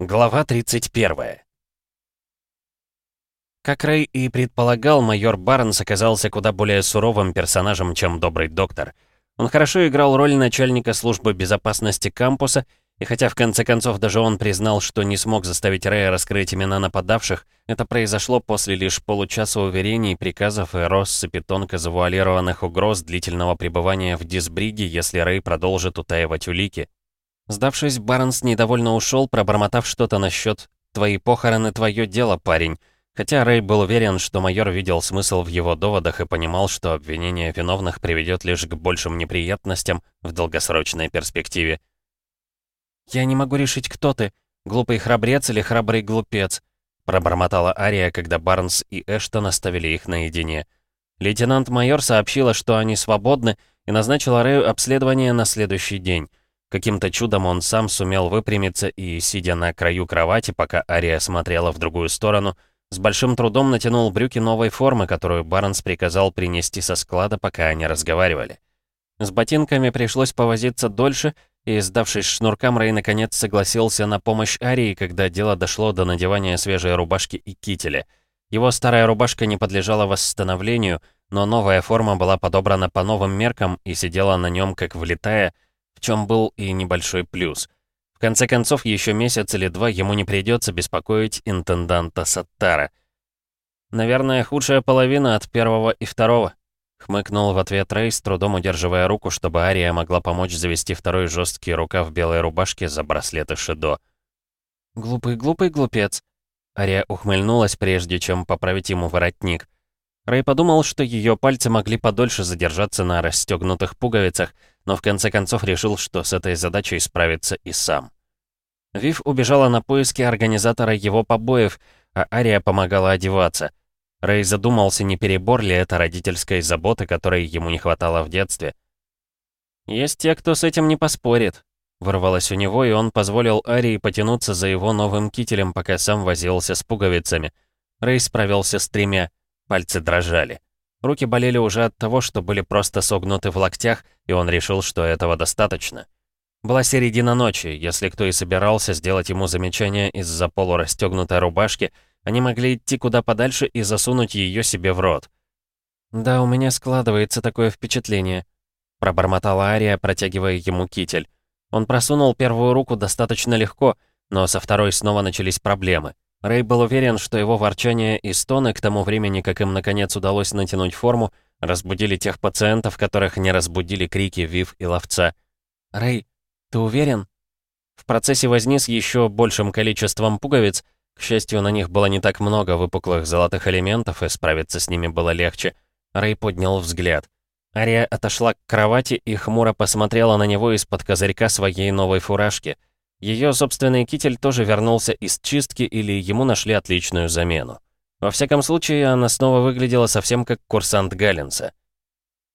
Глава 31. Как Рэй и предполагал, майор Барнс оказался куда более суровым персонажем, чем добрый доктор. Он хорошо играл роль начальника службы безопасности кампуса, и хотя в конце концов даже он признал, что не смог заставить Рэя раскрыть имена нападавших, это произошло после лишь получаса уверений, приказов и россыпи тонко завуалированных угроз длительного пребывания в дисбриге, если Рэй продолжит утаивать улики. Сдавшись, Барнс недовольно ушел, пробормотав что-то насчет «твои похороны, твое дело, парень». Хотя Рэй был уверен, что майор видел смысл в его доводах и понимал, что обвинение виновных приведет лишь к большим неприятностям в долгосрочной перспективе. «Я не могу решить, кто ты, глупый храбрец или храбрый глупец», пробормотала Ария, когда Барнс и Эштон оставили их наедине. Лейтенант-майор сообщила, что они свободны, и назначила Рэю обследование на следующий день. Каким-то чудом он сам сумел выпрямиться и, сидя на краю кровати, пока Ария смотрела в другую сторону, с большим трудом натянул брюки новой формы, которую Барнс приказал принести со склада, пока они разговаривали. С ботинками пришлось повозиться дольше, и, сдавшись шнуркам, Рэй наконец согласился на помощь Арии, когда дело дошло до надевания свежей рубашки и кителя. Его старая рубашка не подлежала восстановлению, но новая форма была подобрана по новым меркам и сидела на нем как влетая, в чем был и небольшой плюс. В конце концов, еще месяц или два ему не придется беспокоить интенданта Саттара. «Наверное, худшая половина от первого и второго», — хмыкнул в ответ Рэй, с трудом удерживая руку, чтобы Ария могла помочь завести второй жесткий рукав белой рубашки за браслеты Шидо. «Глупый-глупый глупец», — Ария ухмыльнулась, прежде чем поправить ему воротник. Рэй подумал, что ее пальцы могли подольше задержаться на расстегнутых пуговицах, но в конце концов решил, что с этой задачей справится и сам. Вив убежала на поиски организатора его побоев, а Ария помогала одеваться. Рэй задумался, не перебор ли это родительской заботы, которой ему не хватало в детстве. «Есть те, кто с этим не поспорит», — вырвалось у него, и он позволил Арии потянуться за его новым кителем, пока сам возился с пуговицами. Рэй справился с тремя, пальцы дрожали. Руки болели уже от того, что были просто согнуты в локтях, и он решил, что этого достаточно. Была середина ночи, если кто и собирался сделать ему замечание из-за полурастегнутой рубашки, они могли идти куда подальше и засунуть ее себе в рот. «Да, у меня складывается такое впечатление», — пробормотала Ария, протягивая ему китель. Он просунул первую руку достаточно легко, но со второй снова начались проблемы. Рэй был уверен, что его ворчание и стоны к тому времени, как им наконец удалось натянуть форму, разбудили тех пациентов, которых не разбудили крики Вив и Ловца. «Рэй, ты уверен?» В процессе возни с еще большим количеством пуговиц, к счастью, на них было не так много выпуклых золотых элементов, и справиться с ними было легче, Рэй поднял взгляд. Ария отошла к кровати и хмуро посмотрела на него из-под козырька своей новой фуражки — ее собственный китель тоже вернулся из чистки или ему нашли отличную замену. Во всяком случае, она снова выглядела совсем как курсант Галлинса.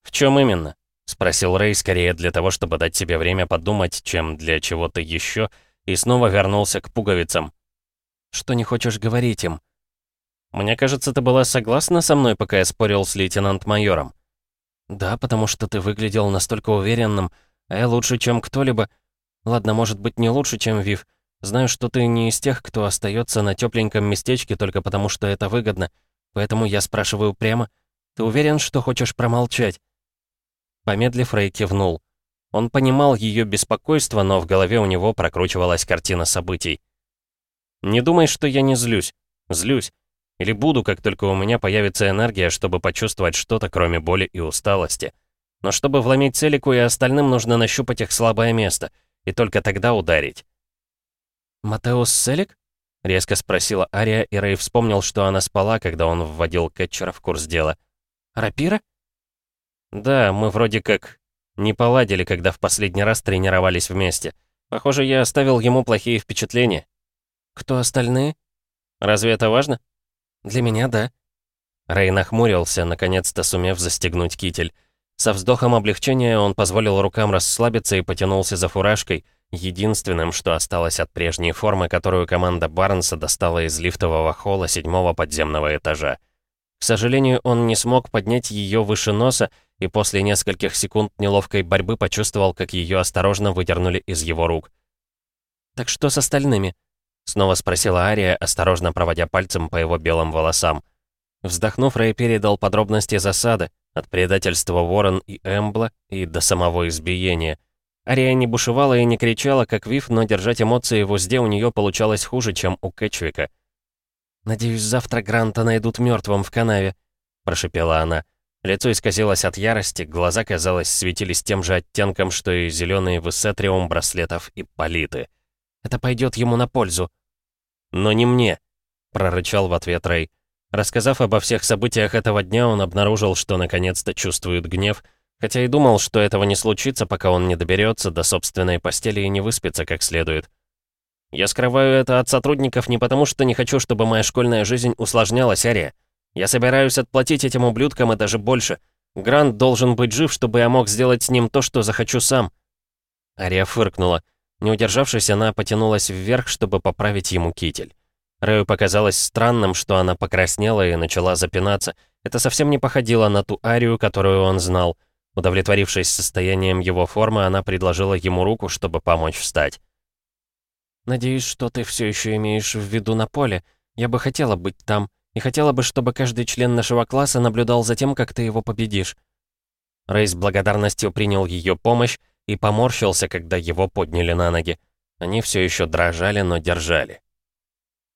«В чем именно?» — спросил Рэй скорее для того, чтобы дать себе время подумать, чем для чего-то еще, и снова вернулся к пуговицам. «Что не хочешь говорить им?» «Мне кажется, ты была согласна со мной, пока я спорил с лейтенант-майором?» «Да, потому что ты выглядел настолько уверенным, а я лучше, чем кто-либо...» Ладно, может быть, не лучше, чем Вив. Знаю, что ты не из тех, кто остается на тепленьком местечке только потому, что это выгодно. Поэтому я спрашиваю прямо. Ты уверен, что хочешь промолчать?» Помедлив, Рэй кивнул. Он понимал ее беспокойство, но в голове у него прокручивалась картина событий. «Не думай, что я не злюсь. Злюсь. Или буду, как только у меня появится энергия, чтобы почувствовать что-то, кроме боли и усталости. Но чтобы вломить Целику и остальным, нужно нащупать их слабое место — и только тогда ударить. «Матеус Селик?» — резко спросила Ария, и Рэй вспомнил, что она спала, когда он вводил Кетчера в курс дела. «Рапира?» «Да, мы вроде как не поладили, когда в последний раз тренировались вместе. Похоже, я оставил ему плохие впечатления». «Кто остальные?» «Разве это важно?» «Для меня, да». Рэй нахмурился, наконец-то сумев застегнуть китель. Со вздохом облегчения он позволил рукам расслабиться и потянулся за фуражкой, единственным, что осталось от прежней формы, которую команда Барнса достала из лифтового холла седьмого подземного этажа. К сожалению, он не смог поднять ее выше носа, и после нескольких секунд неловкой борьбы почувствовал, как ее осторожно выдернули из его рук. «Так что с остальными?» Снова спросила Ария, осторожно проводя пальцем по его белым волосам. Вздохнув, Рэй передал подробности засады, от предательства Ворон и Эмбла и до самого избиения. Ария не бушевала и не кричала, как Вив, но держать эмоции в узде у нее получалось хуже, чем у Кэтчвика. «Надеюсь, завтра Гранта найдут мертвым в канаве», — прошипела она. Лицо исказилось от ярости, глаза, казалось, светились тем же оттенком, что и зеленые высетриум браслетов и политы. «Это пойдет ему на пользу». «Но не мне», — прорычал в ответ Рэй. Рассказав обо всех событиях этого дня, он обнаружил, что наконец-то чувствует гнев, хотя и думал, что этого не случится, пока он не доберется до собственной постели и не выспится как следует. «Я скрываю это от сотрудников не потому, что не хочу, чтобы моя школьная жизнь усложнялась, Ария. Я собираюсь отплатить этим ублюдкам и даже больше. Грант должен быть жив, чтобы я мог сделать с ним то, что захочу сам». Ария фыркнула. Не удержавшись, она потянулась вверх, чтобы поправить ему китель. Рэю показалось странным, что она покраснела и начала запинаться. Это совсем не походило на ту Арию, которую он знал. Удовлетворившись состоянием его формы, она предложила ему руку, чтобы помочь встать. «Надеюсь, что ты все еще имеешь в виду на поле. Я бы хотела быть там, и хотела бы, чтобы каждый член нашего класса наблюдал за тем, как ты его победишь». Рэй с благодарностью принял ее помощь и поморщился, когда его подняли на ноги. Они все еще дрожали, но держали.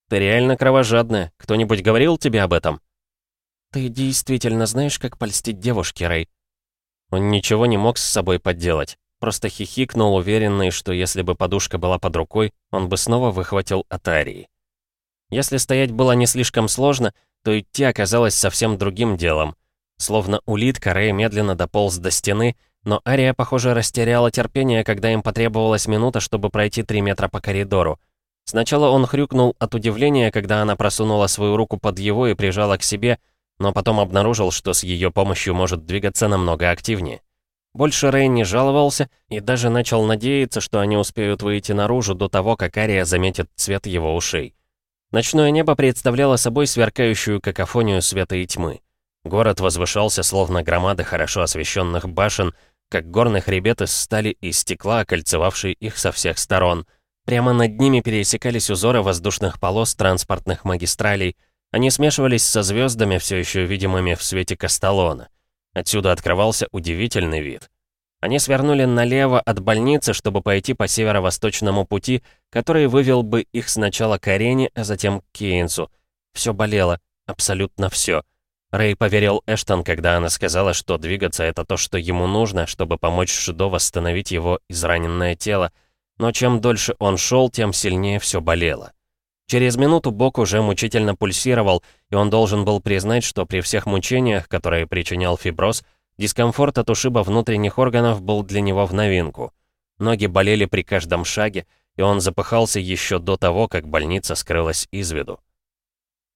Ты реально кровожадная. Кто-нибудь говорил тебе об этом?» «Ты действительно знаешь, как польстить девушке, Рэй?» Он ничего не мог с собой поделать. Просто хихикнул, уверенный, что если бы подушка была под рукой, он бы снова выхватил Атарии. Если стоять было не слишком сложно, то идти оказалось совсем другим делом. Словно улитка, Рэй медленно дополз до стены, но Ария, похоже, растеряла терпение, когда им потребовалась минута, чтобы пройти три метра по коридору. Сначала он хрюкнул от удивления, когда она просунула свою руку под его и прижала к себе, но потом обнаружил, что с ее помощью может двигаться намного активнее. Больше Рэй не жаловался и даже начал надеяться, что они успеют выйти наружу до того, как Ария заметит цвет его ушей. Ночное небо представляло собой сверкающую какофонию света и тьмы. Город возвышался, словно громады хорошо освещенных башен, как горный хребет из стали и стекла, окольцевавший их со всех сторон — Прямо над ними пересекались узоры воздушных полос транспортных магистралей. Они смешивались со звездами, все еще видимыми в свете Касталона. Отсюда открывался удивительный вид. Они свернули налево от больницы, чтобы пойти по северо-восточному пути, который вывел бы их сначала к арене, а затем к Кейнсу. Все болело, абсолютно все. Рэй поверил Эштон, когда она сказала, что двигаться — это то, что ему нужно, чтобы помочь Шидо восстановить его израненное тело, но чем дольше он шел, тем сильнее все болело. Через минуту бок уже мучительно пульсировал, и он должен был признать, что при всех мучениях, которые причинял фиброз, дискомфорт от ушиба внутренних органов был для него в новинку. Ноги болели при каждом шаге, и он запыхался еще до того, как больница скрылась из виду.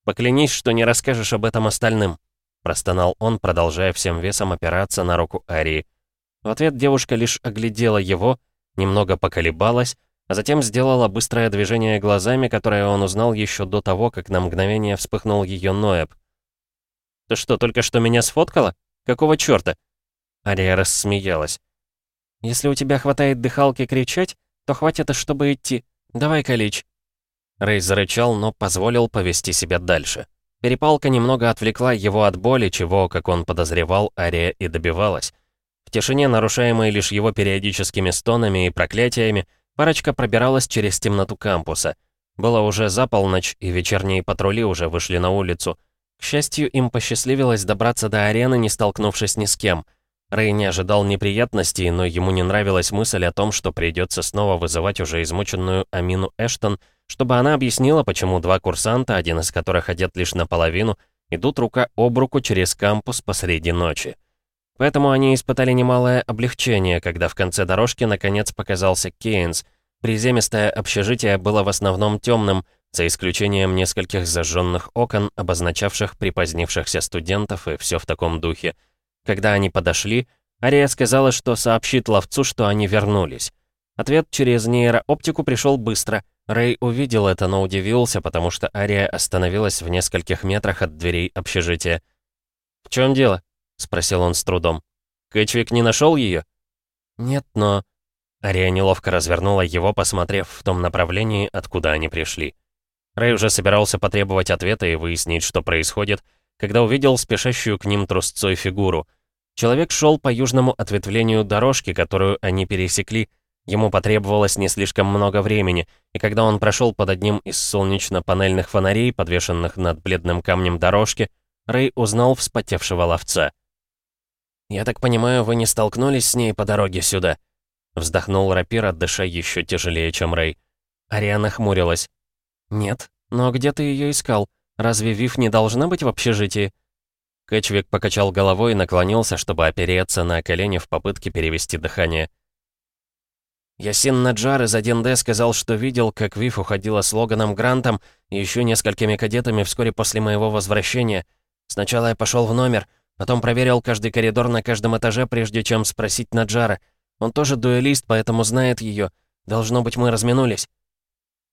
«Поклянись, что не расскажешь об этом остальным», — простонал он, продолжая всем весом опираться на руку Арии. В ответ девушка лишь оглядела его, немного поколебалась, а затем сделала быстрое движение глазами, которое он узнал еще до того, как на мгновение вспыхнул ее Ноэб. «Ты что, только что меня сфоткала? Какого чёрта?» Ария рассмеялась. «Если у тебя хватает дыхалки кричать, то хватит и чтобы идти. Давай, Калич». Рэй зарычал, но позволил повести себя дальше. Перепалка немного отвлекла его от боли, чего, как он подозревал, Ария и добивалась. В тишине, нарушаемой лишь его периодическими стонами и проклятиями, парочка пробиралась через темноту кампуса. Было уже за полночь, и вечерние патрули уже вышли на улицу. К счастью, им посчастливилось добраться до арены, не столкнувшись ни с кем. Рэй не ожидал неприятностей, но ему не нравилась мысль о том, что придется снова вызывать уже измученную Амину Эштон, чтобы она объяснила, почему два курсанта, один из которых одет лишь наполовину, идут рука об руку через кампус посреди ночи. Поэтому они испытали немалое облегчение, когда в конце дорожки наконец показался Кейнс. Приземистое общежитие было в основном темным, за исключением нескольких зажженных окон, обозначавших припозднившихся студентов и все в таком духе. Когда они подошли, Ария сказала, что сообщит ловцу, что они вернулись. Ответ через нейрооптику пришел быстро. Рэй увидел это, но удивился, потому что Ария остановилась в нескольких метрах от дверей общежития. «В чем дело?» — спросил он с трудом. «Кэтчвик не нашел ее?» «Нет, но...» Ария неловко развернула его, посмотрев в том направлении, откуда они пришли. Рэй уже собирался потребовать ответа и выяснить, что происходит, когда увидел спешащую к ним трусцой фигуру. Человек шел по южному ответвлению дорожки, которую они пересекли. Ему потребовалось не слишком много времени, и когда он прошел под одним из солнечно-панельных фонарей, подвешенных над бледным камнем дорожки, Рэй узнал вспотевшего ловца. «Я так понимаю, вы не столкнулись с ней по дороге сюда?» Вздохнул рапир, дыша еще тяжелее, чем Рэй. Ариана хмурилась. «Нет, но где ты ее искал? Разве Вив не должна быть в общежитии?» Кэтчвик покачал головой и наклонился, чтобы опереться на колени в попытке перевести дыхание. Ясин Наджар из 1Д сказал, что видел, как Вив уходила с Логаном Грантом и еще несколькими кадетами вскоре после моего возвращения. Сначала я пошел в номер, потом проверил каждый коридор на каждом этаже, прежде чем спросить Наджара. Он тоже дуэлист, поэтому знает ее. Должно быть, мы разминулись.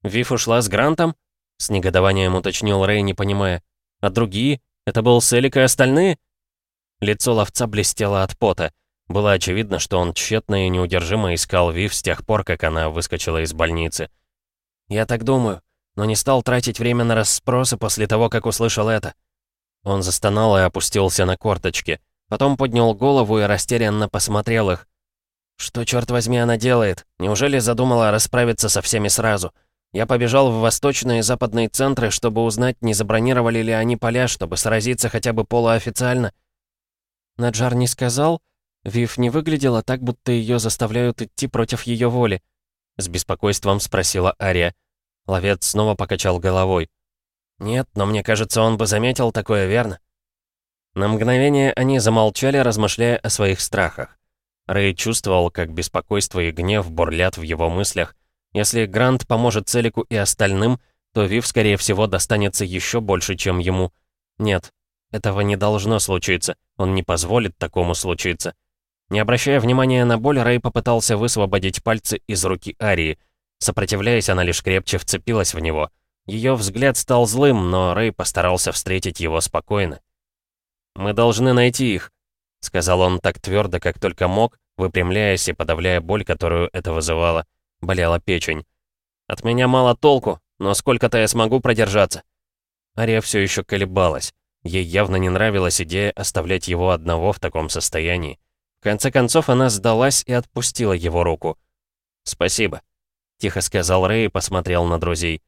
«Вив ушла с Грантом?» С негодованием уточнил Рэй, не понимая. «А другие? Это был Селик и остальные?» Лицо ловца блестело от пота. Было очевидно, что он тщетно и неудержимо искал Вив с тех пор, как она выскочила из больницы. «Я так думаю, но не стал тратить время на расспросы после того, как услышал это». Он застонал и опустился на корточки. Потом поднял голову и растерянно посмотрел их. «Что, черт возьми, она делает? Неужели задумала расправиться со всеми сразу?» Я побежал в восточные и западные центры, чтобы узнать, не забронировали ли они поля, чтобы сразиться хотя бы полуофициально. Наджар не сказал. Вив не выглядела так, будто ее заставляют идти против ее воли. С беспокойством спросила Ария. Ловец снова покачал головой. «Нет, но мне кажется, он бы заметил такое, верно?» На мгновение они замолчали, размышляя о своих страхах. Рэй чувствовал, как беспокойство и гнев бурлят в его мыслях, если Грант поможет Целику и остальным, то Вив, скорее всего, достанется еще больше, чем ему. Нет, этого не должно случиться. Он не позволит такому случиться. Не обращая внимания на боль, Рэй попытался высвободить пальцы из руки Арии. Сопротивляясь, она лишь крепче вцепилась в него. Ее взгляд стал злым, но Рэй постарался встретить его спокойно. «Мы должны найти их», — сказал он так твердо, как только мог, выпрямляясь и подавляя боль, которую это вызывало. Болела печень. От меня мало толку, но сколько-то я смогу продержаться. Ария все еще колебалась. Ей явно не нравилась идея оставлять его одного в таком состоянии. В конце концов, она сдалась и отпустила его руку. «Спасибо», — тихо сказал Рэй и посмотрел на друзей.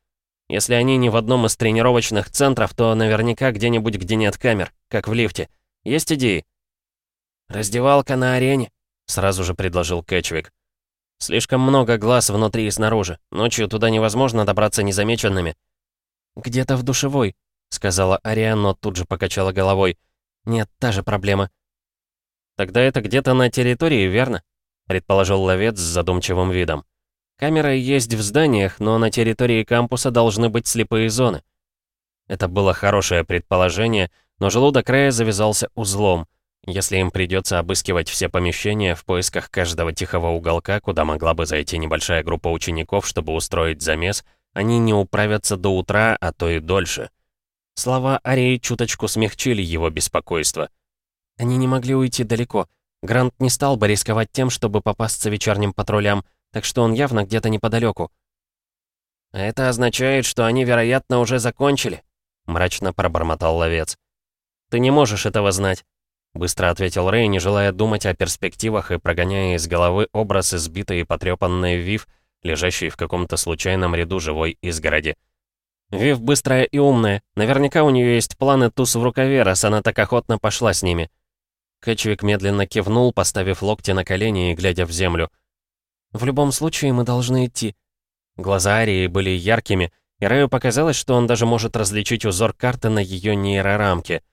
«Если они не в одном из тренировочных центров, то наверняка где-нибудь, где нет камер, как в лифте. Есть идеи?» «Раздевалка на арене», — сразу же предложил Кэтчвик. Слишком много глаз внутри и снаружи. Ночью туда невозможно добраться незамеченными. «Где-то в душевой», — сказала Ария, но тут же покачала головой. «Нет, та же проблема». «Тогда это где-то на территории, верно?» — предположил ловец с задумчивым видом. «Камеры есть в зданиях, но на территории кампуса должны быть слепые зоны». Это было хорошее предположение, но желудок Рэя завязался узлом — если им придется обыскивать все помещения в поисках каждого тихого уголка, куда могла бы зайти небольшая группа учеников, чтобы устроить замес, они не управятся до утра, а то и дольше. Слова Арии чуточку смягчили его беспокойство. Они не могли уйти далеко. Грант не стал бы рисковать тем, чтобы попасться вечерним патрулям, так что он явно где-то неподалеку. «Это означает, что они, вероятно, уже закончили», — мрачно пробормотал ловец. «Ты не можешь этого знать. Быстро ответил Рэй, не желая думать о перспективах и прогоняя из головы образ избитой и потрепанной Вив, лежащей в каком-то случайном ряду живой изгороди. Вив быстрая и умная. Наверняка у нее есть планы туз в рукаве, раз она так охотно пошла с ними. Кэтчвик медленно кивнул, поставив локти на колени и глядя в землю. «В любом случае мы должны идти». Глаза Арии были яркими, и Рэю показалось, что он даже может различить узор карты на ее нейрорамке —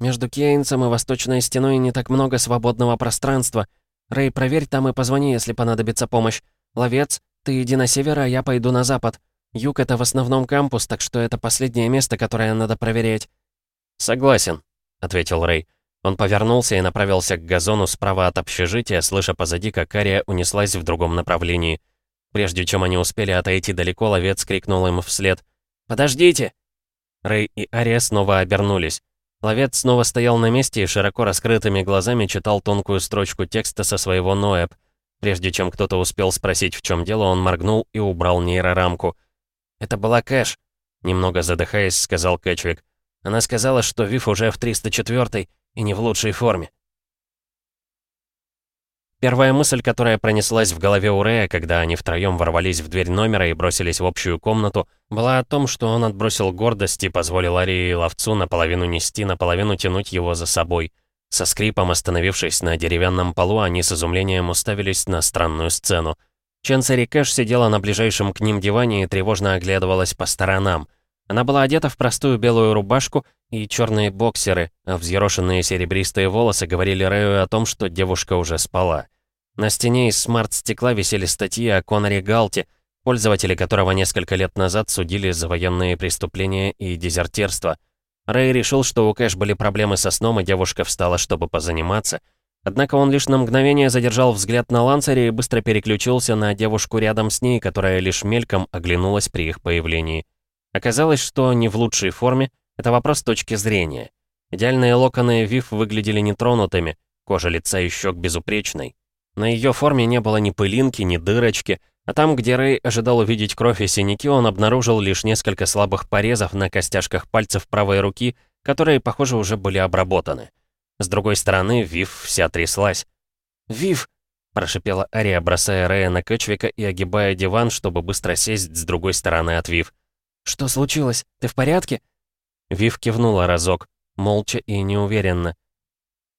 между Кейнсом и Восточной Стеной не так много свободного пространства. Рэй, проверь там и позвони, если понадобится помощь. Ловец, ты иди на север, а я пойду на запад. Юг — это в основном кампус, так что это последнее место, которое надо проверять». «Согласен», — ответил Рэй. Он повернулся и направился к газону справа от общежития, слыша позади, как Ария унеслась в другом направлении. Прежде чем они успели отойти далеко, ловец крикнул им вслед. «Подождите!» Рэй и Ария снова обернулись. Ловец снова стоял на месте и широко раскрытыми глазами читал тонкую строчку текста со своего Ноэб. Прежде чем кто-то успел спросить, в чем дело, он моргнул и убрал нейрорамку. «Это была Кэш». Немного задыхаясь, сказал Кэтчвик. «Она сказала, что Вив уже в 304 и не в лучшей форме». Первая мысль, которая пронеслась в голове у Рэя, когда они втроем ворвались в дверь номера и бросились в общую комнату, была о том, что он отбросил гордость и позволил Арии и ловцу наполовину нести, наполовину тянуть его за собой. Со скрипом остановившись на деревянном полу, они с изумлением уставились на странную сцену. Ченсери Кэш сидела на ближайшем к ним диване и тревожно оглядывалась по сторонам. Она была одета в простую белую рубашку и черные боксеры, а взъерошенные серебристые волосы говорили Рэю о том, что девушка уже спала. На стене из смарт-стекла висели статьи о Коноре Галте, пользователи которого несколько лет назад судили за военные преступления и дезертирство. Рэй решил, что у Кэш были проблемы со сном, и девушка встала, чтобы позаниматься. Однако он лишь на мгновение задержал взгляд на Лансере и быстро переключился на девушку рядом с ней, которая лишь мельком оглянулась при их появлении. Оказалось, что не в лучшей форме, это вопрос точки зрения. Идеальные локоны Вив выглядели нетронутыми, кожа лица и щек безупречной. На ее форме не было ни пылинки, ни дырочки, а там, где Рэй ожидал увидеть кровь и синяки, он обнаружил лишь несколько слабых порезов на костяшках пальцев правой руки, которые, похоже, уже были обработаны. С другой стороны, Вив вся тряслась. «Вив!» — прошипела Ария, бросая Рэя на Кэтчвика и огибая диван, чтобы быстро сесть с другой стороны от Вив. «Что случилось? Ты в порядке?» Вив кивнула разок, молча и неуверенно.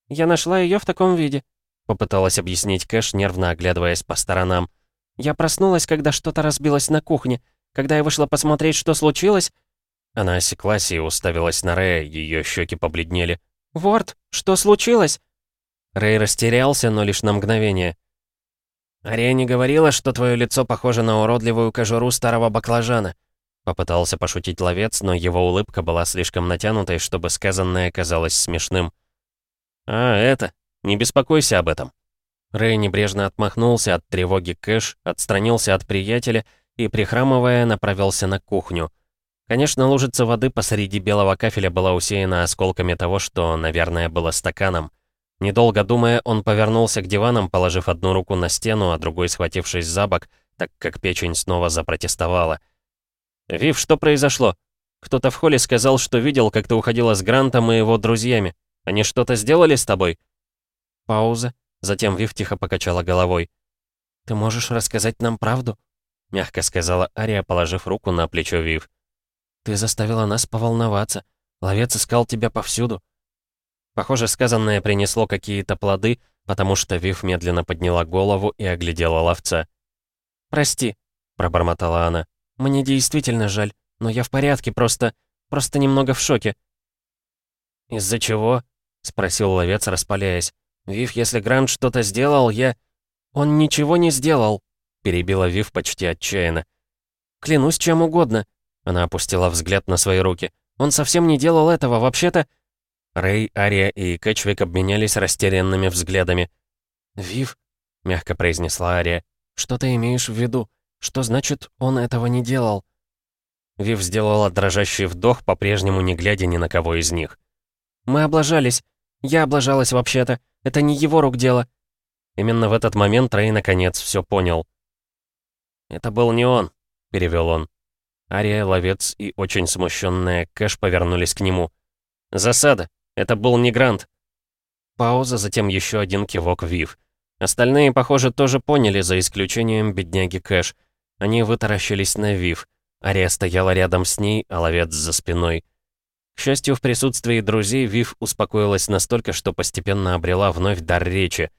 «Я нашла ее в таком виде», — попыталась объяснить Кэш, нервно оглядываясь по сторонам. «Я проснулась, когда что-то разбилось на кухне. Когда я вышла посмотреть, что случилось...» Она осеклась и уставилась на Рэя, ее щеки побледнели. «Ворд, что случилось?» Рэй растерялся, но лишь на мгновение. «Ария не говорила, что твое лицо похоже на уродливую кожуру старого баклажана», Попытался пошутить ловец, но его улыбка была слишком натянутой, чтобы сказанное казалось смешным. «А, это? Не беспокойся об этом». Рэй небрежно отмахнулся от тревоги Кэш, отстранился от приятеля и, прихрамывая, направился на кухню. Конечно, лужица воды посреди белого кафеля была усеяна осколками того, что, наверное, было стаканом. Недолго думая, он повернулся к диванам, положив одну руку на стену, а другой схватившись за бок, так как печень снова запротестовала. «Вив, что произошло? Кто-то в холле сказал, что видел, как ты уходила с Грантом и его друзьями. Они что-то сделали с тобой?» Пауза. Затем Вив тихо покачала головой. «Ты можешь рассказать нам правду?» Мягко сказала Ария, положив руку на плечо Вив. «Ты заставила нас поволноваться. Ловец искал тебя повсюду». Похоже, сказанное принесло какие-то плоды, потому что Вив медленно подняла голову и оглядела ловца. «Прости», — пробормотала она. Мне действительно жаль, но я в порядке, просто... просто немного в шоке». «Из-за чего?» — спросил ловец, распаляясь. «Вив, если Грант что-то сделал, я...» «Он ничего не сделал», — перебила Вив почти отчаянно. «Клянусь чем угодно». Она опустила взгляд на свои руки. «Он совсем не делал этого, вообще-то...» Рэй, Ария и Кэтчвик обменялись растерянными взглядами. «Вив», — мягко произнесла Ария, — «что ты имеешь в виду?» Что значит, он этого не делал? Вив сделала дрожащий вдох, по-прежнему не глядя ни на кого из них. «Мы облажались. Я облажалась вообще-то. Это не его рук дело». Именно в этот момент Рэй наконец все понял. «Это был не он», — перевел он. Ария, ловец и очень смущенная Кэш повернулись к нему. «Засада. Это был не Грант». Пауза, затем еще один кивок Вив. Остальные, похоже, тоже поняли, за исключением бедняги Кэш — они вытаращились на Вив. Ария стояла рядом с ней, а ловец за спиной. К счастью, в присутствии друзей Вив успокоилась настолько, что постепенно обрела вновь дар речи.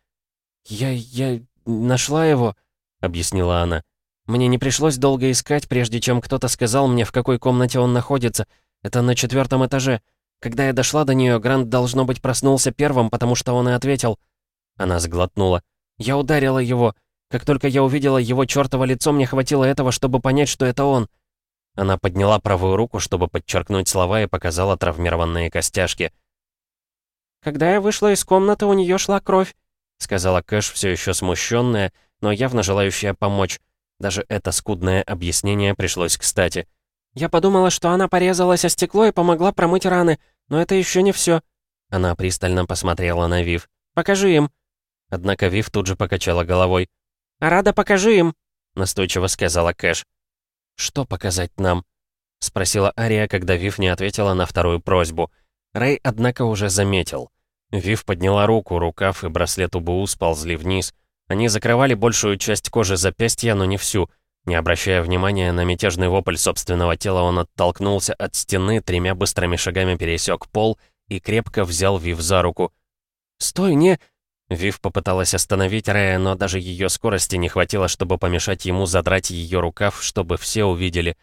«Я... я... нашла его», — объяснила она. «Мне не пришлось долго искать, прежде чем кто-то сказал мне, в какой комнате он находится. Это на четвертом этаже. Когда я дошла до нее, Грант, должно быть, проснулся первым, потому что он и ответил». Она сглотнула. «Я ударила его. Как только я увидела его чёртово лицо, мне хватило этого, чтобы понять, что это он. Она подняла правую руку, чтобы подчеркнуть слова и показала травмированные костяшки. «Когда я вышла из комнаты, у нее шла кровь», — сказала Кэш, все еще смущенная, но явно желающая помочь. Даже это скудное объяснение пришлось кстати. «Я подумала, что она порезалась о стекло и помогла промыть раны, но это еще не все. Она пристально посмотрела на Вив. «Покажи им». Однако Вив тут же покачала головой. «Рада, покажи им», — настойчиво сказала Кэш. «Что показать нам?» — спросила Ария, когда Вив не ответила на вторую просьбу. Рэй, однако, уже заметил. Вив подняла руку, рукав и браслет УБУ сползли вниз. Они закрывали большую часть кожи запястья, но не всю. Не обращая внимания на мятежный вопль собственного тела, он оттолкнулся от стены, тремя быстрыми шагами пересек пол и крепко взял Вив за руку. «Стой, не...» Вив попыталась остановить Рэя, но даже ее скорости не хватило, чтобы помешать ему задрать ее рукав, чтобы все увидели.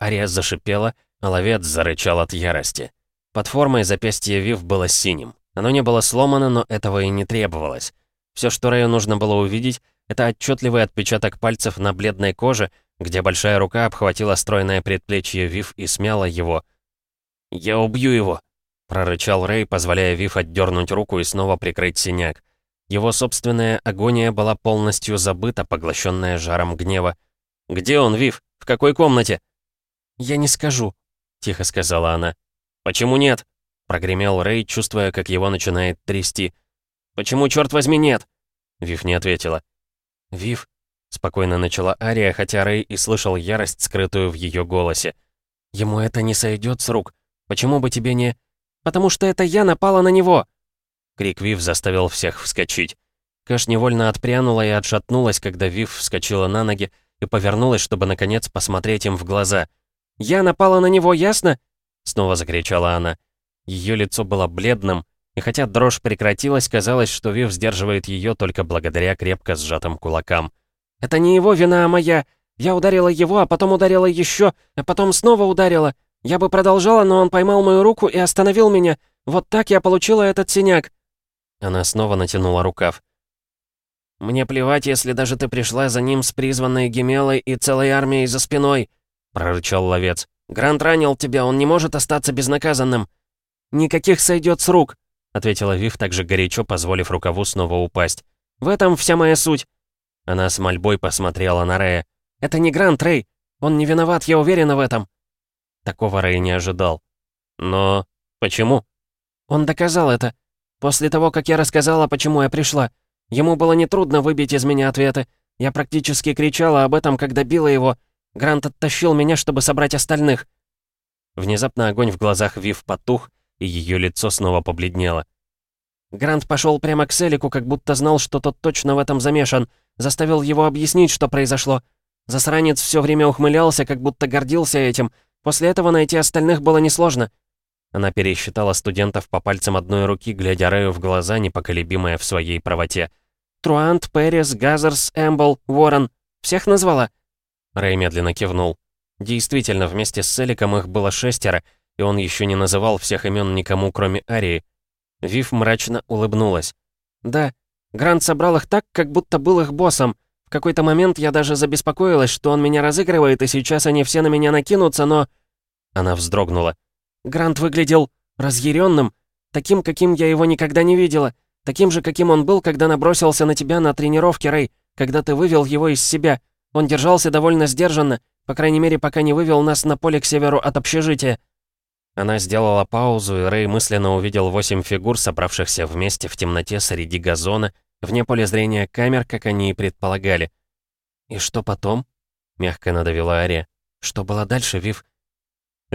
Ария зашипела, а ловец зарычал от ярости. Под формой запястье Вив было синим. Оно не было сломано, но этого и не требовалось. Все, что Рэю нужно было увидеть, это отчетливый отпечаток пальцев на бледной коже, где большая рука обхватила стройное предплечье Вив и смяла его. «Я убью его!» — прорычал Рэй, позволяя Вив отдернуть руку и снова прикрыть синяк. Его собственная агония была полностью забыта, поглощенная жаром гнева. «Где он, Вив? В какой комнате?» «Я не скажу», — тихо сказала она. «Почему нет?» — прогремел Рэй, чувствуя, как его начинает трясти. «Почему, черт возьми, нет?» Вив не ответила. «Вив», — спокойно начала Ария, хотя Рэй и слышал ярость, скрытую в ее голосе. «Ему это не сойдет с рук. Почему бы тебе не...» «Потому что это я напала на него!» Крик Вив заставил всех вскочить. Кэш невольно отпрянула и отшатнулась, когда Вив вскочила на ноги и повернулась, чтобы, наконец, посмотреть им в глаза. «Я напала на него, ясно?» Снова закричала она. Ее лицо было бледным, и хотя дрожь прекратилась, казалось, что Вив сдерживает ее только благодаря крепко сжатым кулакам. «Это не его вина, а моя. Я ударила его, а потом ударила еще, а потом снова ударила. Я бы продолжала, но он поймал мою руку и остановил меня. Вот так я получила этот синяк». Она снова натянула рукав. «Мне плевать, если даже ты пришла за ним с призванной Гемелой и целой армией за спиной», — прорычал ловец. «Грант ранил тебя, он не может остаться безнаказанным». «Никаких сойдет с рук», ответила Вив также горячо, позволив рукаву снова упасть. «В этом вся моя суть». Она с мольбой посмотрела на Рэя. «Это не Грант, Рэй. Он не виноват, я уверена в этом». Такого Рэй не ожидал. «Но... почему?» «Он доказал это. После того, как я рассказала, почему я пришла. Ему было нетрудно выбить из меня ответы. Я практически кричала об этом, когда била его. Грант оттащил меня, чтобы собрать остальных». Внезапно огонь в глазах Вив потух, и ее лицо снова побледнело. Грант пошел прямо к Селику, как будто знал, что тот точно в этом замешан, заставил его объяснить, что произошло. Засранец все время ухмылялся, как будто гордился этим. После этого найти остальных было несложно. Она пересчитала студентов по пальцам одной руки, глядя Рэю в глаза, непоколебимая в своей правоте. «Труант, Перес, Газерс, Эмбл, Уоррен. Всех назвала?» Рэй медленно кивнул. Действительно, вместе с Селиком их было шестеро, и он еще не называл всех имен никому, кроме Арии. Вив мрачно улыбнулась. «Да, Грант собрал их так, как будто был их боссом. В какой-то момент я даже забеспокоилась, что он меня разыгрывает, и сейчас они все на меня накинутся, но...» Она вздрогнула. «Грант выглядел разъяренным, таким, каким я его никогда не видела, таким же, каким он был, когда набросился на тебя на тренировке, Рэй, когда ты вывел его из себя. Он держался довольно сдержанно, по крайней мере, пока не вывел нас на поле к северу от общежития. Она сделала паузу, и Рэй мысленно увидел восемь фигур, собравшихся вместе в темноте среди газона, вне поля зрения камер, как они и предполагали. «И что потом?» — мягко надавила Ария. «Что было дальше, Вив?»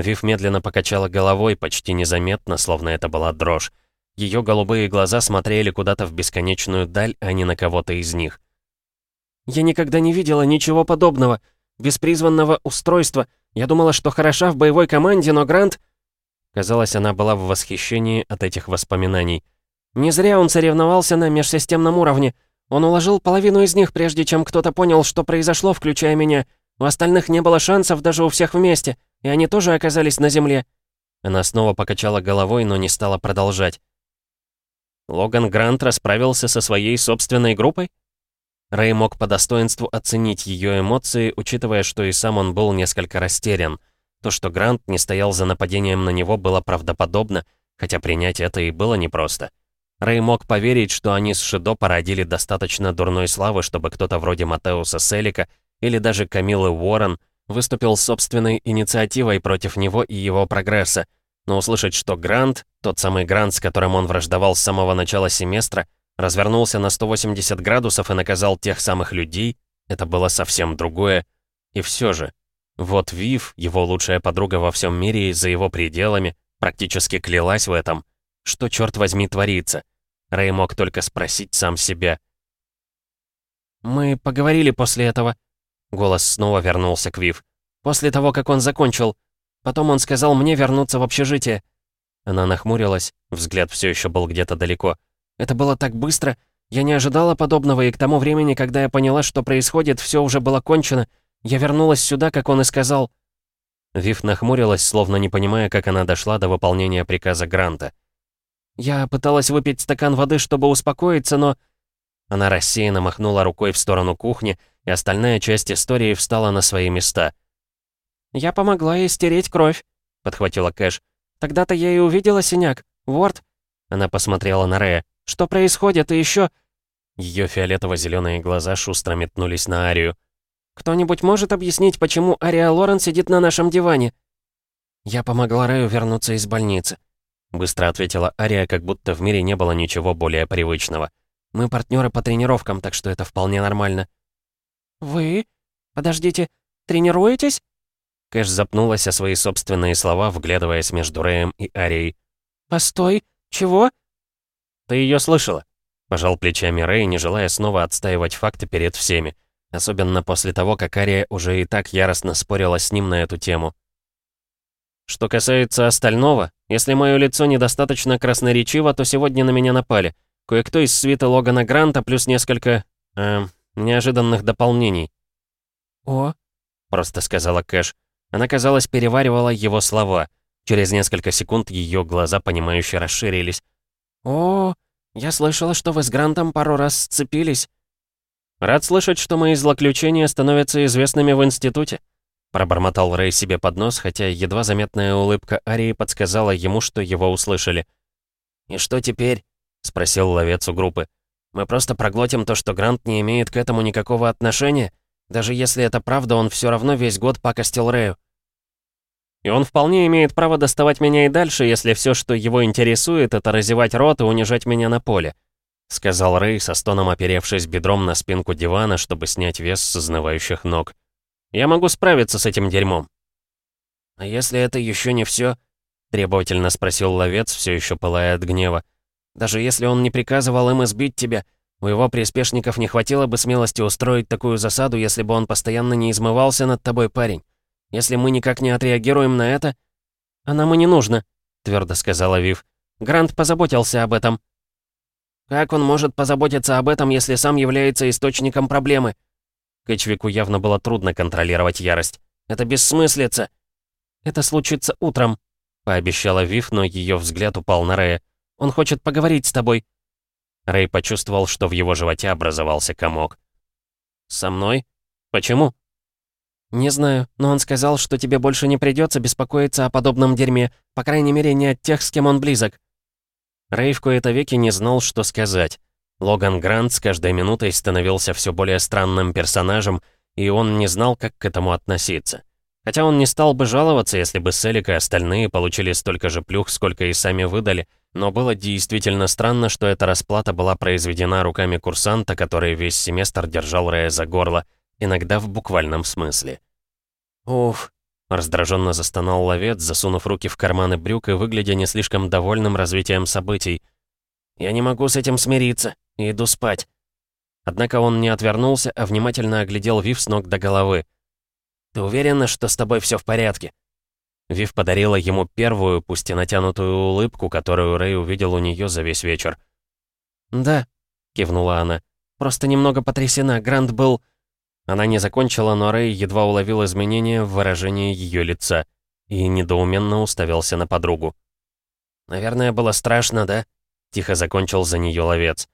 Вив медленно покачала головой, почти незаметно, словно это была дрожь. Ее голубые глаза смотрели куда-то в бесконечную даль, а не на кого-то из них. «Я никогда не видела ничего подобного. Беспризванного устройства. Я думала, что хороша в боевой команде, но Грант...» Казалось, она была в восхищении от этих воспоминаний. Не зря он соревновался на межсистемном уровне. Он уложил половину из них, прежде чем кто-то понял, что произошло, включая меня. У остальных не было шансов даже у всех вместе, и они тоже оказались на земле. Она снова покачала головой, но не стала продолжать. Логан Грант расправился со своей собственной группой? Рэй мог по достоинству оценить ее эмоции, учитывая, что и сам он был несколько растерян. То, что Грант не стоял за нападением на него, было правдоподобно, хотя принять это и было непросто. Рэй мог поверить, что они с Шидо породили достаточно дурной славы, чтобы кто-то вроде Матеуса Селика или даже Камилы Уоррен выступил собственной инициативой против него и его прогресса. Но услышать, что Грант, тот самый Грант, с которым он враждовал с самого начала семестра, развернулся на 180 градусов и наказал тех самых людей, это было совсем другое. И все же, Вот Вив, его лучшая подруга во всем мире и за его пределами, практически клялась в этом. Что, черт возьми, творится? Рэй мог только спросить сам себя. «Мы поговорили после этого». Голос снова вернулся к Вив. «После того, как он закончил. Потом он сказал мне вернуться в общежитие». Она нахмурилась, взгляд все еще был где-то далеко. «Это было так быстро. Я не ожидала подобного, и к тому времени, когда я поняла, что происходит, все уже было кончено. Я вернулась сюда, как он и сказал». Вив нахмурилась, словно не понимая, как она дошла до выполнения приказа Гранта. «Я пыталась выпить стакан воды, чтобы успокоиться, но...» Она рассеянно махнула рукой в сторону кухни, и остальная часть истории встала на свои места. «Я помогла ей стереть кровь», — подхватила Кэш. «Тогда-то я и увидела синяк. Ворд...» Она посмотрела на Рэя. «Что происходит? И еще...» Ее фиолетово-зеленые глаза шустро метнулись на Арию. «Кто-нибудь может объяснить, почему Ария Лорен сидит на нашем диване?» «Я помогла Рэю вернуться из больницы», — быстро ответила Ария, как будто в мире не было ничего более привычного. «Мы партнеры по тренировкам, так что это вполне нормально». «Вы? Подождите, тренируетесь?» Кэш запнулась о свои собственные слова, вглядываясь между Рэем и Арией. «Постой, чего?» «Ты ее слышала?» Пожал плечами Рэй, не желая снова отстаивать факты перед всеми. Особенно после того, как Ария уже и так яростно спорила с ним на эту тему. Что касается остального, если мое лицо недостаточно красноречиво, то сегодня на меня напали. Кое-кто из свита Логана Гранта плюс несколько... Э, неожиданных дополнений. «О», — просто сказала Кэш. Она, казалось, переваривала его слова. Через несколько секунд ее глаза, понимающе расширились. «О, я слышала, что вы с Грантом пару раз сцепились». «Рад слышать, что мои злоключения становятся известными в институте», пробормотал Рэй себе под нос, хотя едва заметная улыбка Арии подсказала ему, что его услышали. «И что теперь?» — спросил ловец у группы. «Мы просто проглотим то, что Грант не имеет к этому никакого отношения? Даже если это правда, он все равно весь год пакостил Рэю». «И он вполне имеет право доставать меня и дальше, если все, что его интересует, это разевать рот и унижать меня на поле», — сказал Рэй, со стоном оперевшись бедром на спинку дивана, чтобы снять вес с изнывающих ног. «Я могу справиться с этим дерьмом». «А если это еще не все? требовательно спросил ловец, все еще пылая от гнева. «Даже если он не приказывал им избить тебя, у его приспешников не хватило бы смелости устроить такую засаду, если бы он постоянно не измывался над тобой, парень. Если мы никак не отреагируем на это...» «А нам и не нужно», — твердо сказала Вив. «Грант позаботился об этом». Как он может позаботиться об этом, если сам является источником проблемы? Кэтчвику явно было трудно контролировать ярость. Это бессмыслица. Это случится утром, пообещала Вив, но ее взгляд упал на Рэя. Он хочет поговорить с тобой. Рэй почувствовал, что в его животе образовался комок. «Со мной? Почему?» «Не знаю, но он сказал, что тебе больше не придется беспокоиться о подобном дерьме, по крайней мере, не от тех, с кем он близок». Рэй в кои-то веки не знал, что сказать. Логан Грант с каждой минутой становился все более странным персонажем, и он не знал, как к этому относиться. Хотя он не стал бы жаловаться, если бы Селик и остальные получили столько же плюх, сколько и сами выдали, но было действительно странно, что эта расплата была произведена руками курсанта, который весь семестр держал Рэя за горло, иногда в буквальном смысле. «Уф, Раздраженно застонал ловец, засунув руки в карманы брюк и выглядя не слишком довольным развитием событий. «Я не могу с этим смириться иду спать». Однако он не отвернулся, а внимательно оглядел Вив с ног до головы. «Ты уверена, что с тобой все в порядке?» Вив подарила ему первую, пусть и натянутую улыбку, которую Рэй увидел у нее за весь вечер. «Да», — кивнула она. «Просто немного потрясена. Грант был...» Она не закончила, но Рэй едва уловил изменения в выражении ее лица и недоуменно уставился на подругу. «Наверное, было страшно, да?» — тихо закончил за нее ловец.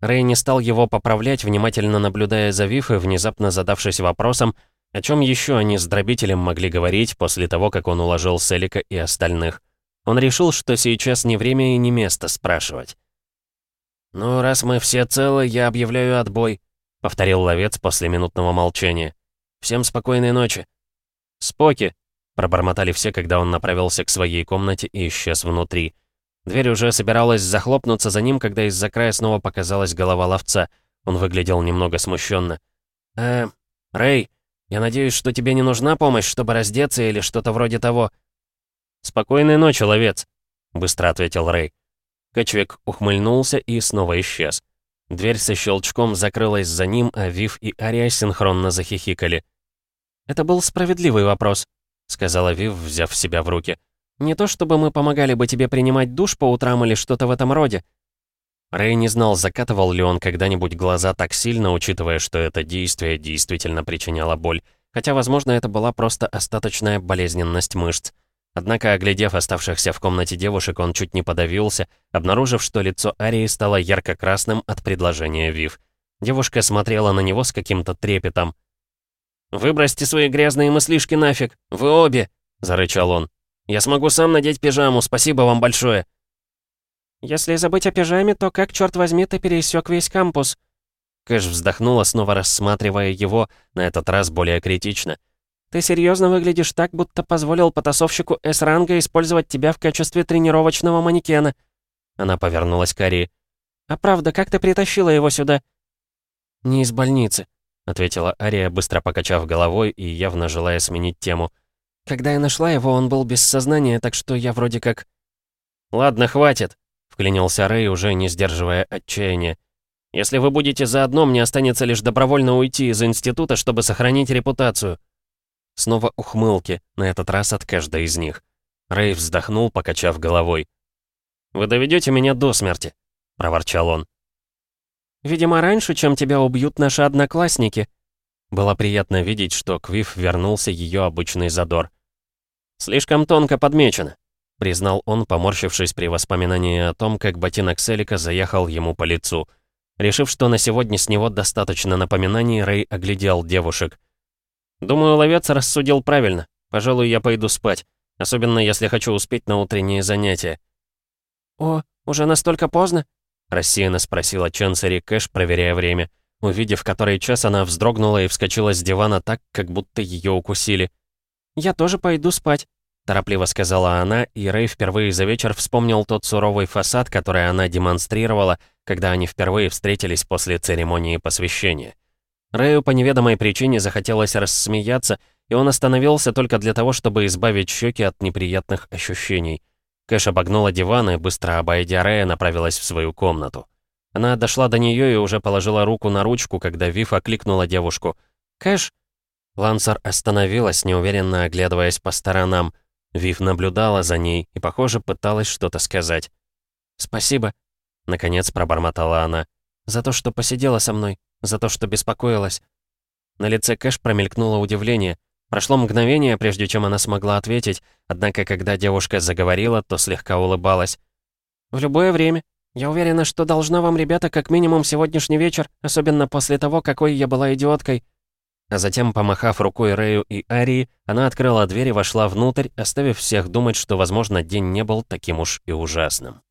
Рэй не стал его поправлять, внимательно наблюдая за Виф и внезапно задавшись вопросом, о чем еще они с дробителем могли говорить после того, как он уложил Селика и остальных. Он решил, что сейчас не время и не место спрашивать. «Ну, раз мы все целы, я объявляю отбой», — повторил ловец после минутного молчания. «Всем спокойной ночи». «Споки», — пробормотали все, когда он направился к своей комнате и исчез внутри. Дверь уже собиралась захлопнуться за ним, когда из-за края снова показалась голова ловца. Он выглядел немного смущенно. «Э, Рэй, Я надеюсь, что тебе не нужна помощь, чтобы раздеться или что-то вроде того». «Спокойной ночи, ловец», — быстро ответил Рэй. Кэчвик ухмыльнулся и снова исчез. Дверь со щелчком закрылась за ним, а Вив и Ария синхронно захихикали. «Это был справедливый вопрос», — сказала Вив, взяв себя в руки. «Не то чтобы мы помогали бы тебе принимать душ по утрам или что-то в этом роде». Рэй не знал, закатывал ли он когда-нибудь глаза так сильно, учитывая, что это действие действительно причиняло боль. Хотя, возможно, это была просто остаточная болезненность мышц. Однако, оглядев оставшихся в комнате девушек, он чуть не подавился, обнаружив, что лицо Арии стало ярко-красным от предложения Вив. Девушка смотрела на него с каким-то трепетом. «Выбросьте свои грязные мыслишки нафиг! Вы обе!» — зарычал он. «Я смогу сам надеть пижаму, спасибо вам большое!» «Если забыть о пижаме, то как, черт возьми, ты пересек весь кампус?» Кэш вздохнула, снова рассматривая его, на этот раз более критично. Ты серьезно выглядишь так, будто позволил потасовщику С-ранга использовать тебя в качестве тренировочного манекена». Она повернулась к Ари. «А правда, как ты притащила его сюда?» «Не из больницы», — ответила Ария, быстро покачав головой и явно желая сменить тему. «Когда я нашла его, он был без сознания, так что я вроде как...» «Ладно, хватит», — вклинился Рэй, уже не сдерживая отчаяния. «Если вы будете заодно, мне останется лишь добровольно уйти из института, чтобы сохранить репутацию». Снова ухмылки, на этот раз от каждой из них. Рэй вздохнул, покачав головой. «Вы доведете меня до смерти», — проворчал он. «Видимо, раньше, чем тебя убьют наши одноклассники». Было приятно видеть, что Квиф вернулся ее обычный задор. «Слишком тонко подмечено», — признал он, поморщившись при воспоминании о том, как ботинок Селика заехал ему по лицу. Решив, что на сегодня с него достаточно напоминаний, Рэй оглядел девушек — Думаю, ловец рассудил правильно. Пожалуй, я пойду спать. Особенно, если хочу успеть на утренние занятия. «О, уже настолько поздно?» Рассеянно спросила Ченсери Кэш, проверяя время. Увидев который час, она вздрогнула и вскочила с дивана так, как будто ее укусили. «Я тоже пойду спать», — торопливо сказала она, и Рэй впервые за вечер вспомнил тот суровый фасад, который она демонстрировала, когда они впервые встретились после церемонии посвящения. Рэю по неведомой причине захотелось рассмеяться, и он остановился только для того, чтобы избавить щеки от неприятных ощущений. Кэш обогнула диван и, быстро обойдя Рэя, направилась в свою комнату. Она дошла до нее и уже положила руку на ручку, когда Вив окликнула девушку. «Кэш!» Лансер остановилась, неуверенно оглядываясь по сторонам. Вив наблюдала за ней и, похоже, пыталась что-то сказать. «Спасибо», — наконец пробормотала она, — «за то, что посидела со мной. За то, что беспокоилась. На лице Кэш промелькнуло удивление. Прошло мгновение, прежде чем она смогла ответить, однако когда девушка заговорила, то слегка улыбалась. «В любое время. Я уверена, что должна вам, ребята, как минимум сегодняшний вечер, особенно после того, какой я была идиоткой». А затем, помахав рукой Рэю и Арии, она открыла дверь и вошла внутрь, оставив всех думать, что, возможно, день не был таким уж и ужасным.